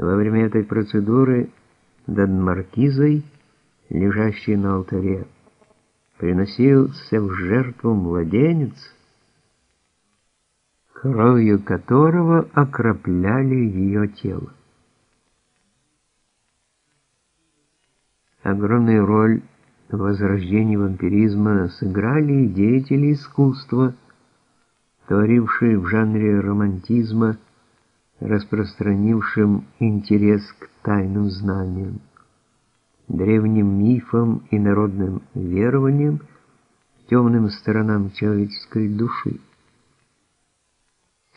Во время этой процедуры над маркизой, лежащей на алтаре, приносился в жертву младенец, кровью которого окропляли ее тело. Огромную роль в возрождении вампиризма сыграли деятели искусства, творившие в жанре романтизма, распространившим интерес к тайным знаниям, древним мифам и народным верованиям, темным сторонам человеческой души.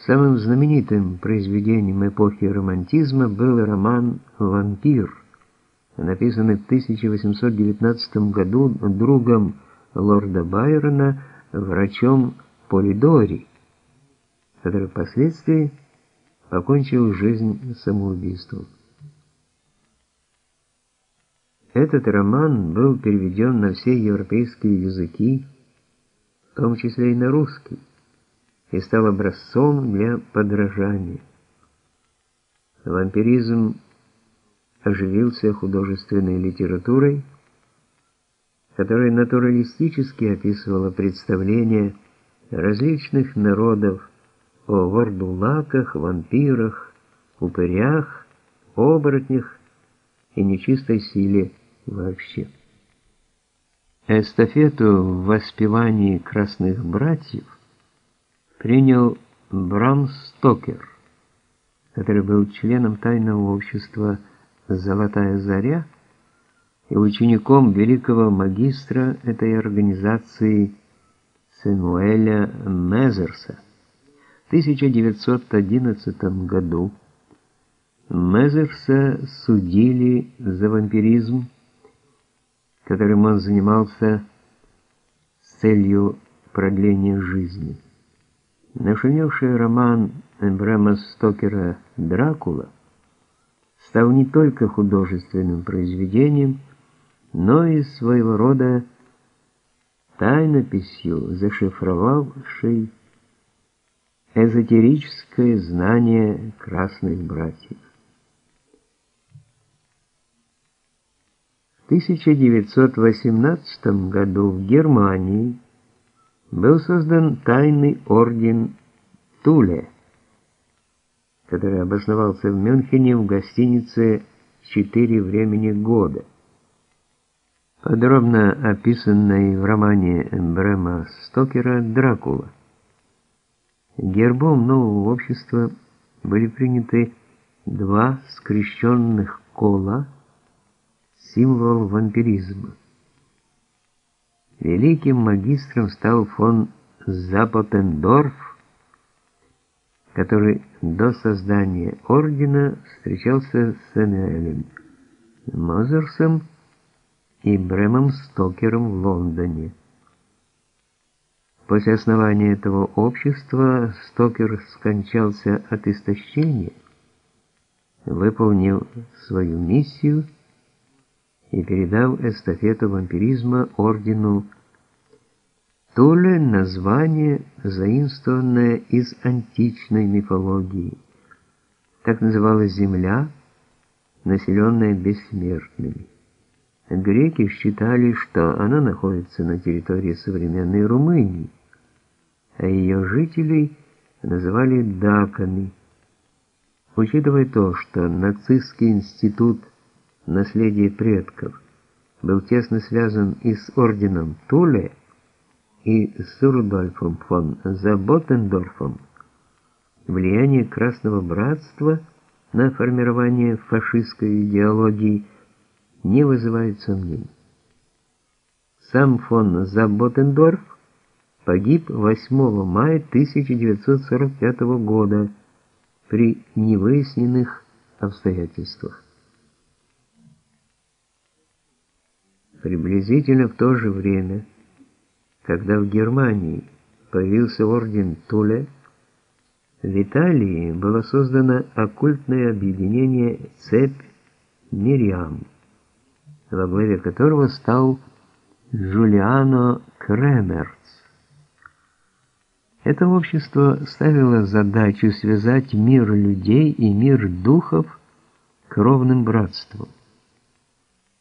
Самым знаменитым произведением эпохи романтизма был роман «Вампир», написанный в 1819 году другом лорда Байрона, врачом Полидори, который впоследствии покончил жизнь самоубийством. Этот роман был переведен на все европейские языки, в том числе и на русский, и стал образцом для подражания. Вампиризм оживился художественной литературой, которая натуралистически описывала представления различных народов о вардулаках, вампирах, упырях, оборотнях и нечистой силе вообще. Эстафету в воспевании красных братьев принял Брам Стокер, который был членом тайного общества «Золотая заря» и учеником великого магистра этой организации Сэмуэля Мезерса. 1911 году Мезерса судили за вампиризм, которым он занимался с целью продления жизни. Нашумевший роман Брэма Стокера «Дракула» стал не только художественным произведением, но и своего рода тайнописью, зашифровавшей эзотерическое знание красных братьев. В 1918 году в Германии был создан тайный орден Туле, который обосновался в Мюнхене в гостинице «Четыре времени года». Подробно описанной в романе Брема Стокера «Дракула». Гербом нового общества были приняты два скрещенных кола, символ вампиризма. Великим магистром стал фон Запотендорф, который до создания ордена встречался с Эмиэлем Мозерсом и Бремом Стокером в Лондоне. После основания этого общества Стокер скончался от истощения, выполнив свою миссию и передав эстафету вампиризма ордену Туле название, заимствованное из античной мифологии. Так называлась земля, населенная бессмертными. Греки считали, что она находится на территории современной Румынии, а ее жителей называли даками. Учитывая то, что нацистский институт наследия предков был тесно связан и с орденом Туле, и с Рудольфом фон Заботендорфом, влияние Красного Братства на формирование фашистской идеологии – не вызывает сомнений. Сам фон Заботендорф погиб 8 мая 1945 года при невыясненных обстоятельствах. Приблизительно в то же время, когда в Германии появился орден Туле, в Италии было создано оккультное объединение «Цепь Мириам» во главе которого стал Джулиано Кремерц. Это общество ставило задачу связать мир людей и мир духов кровным братством.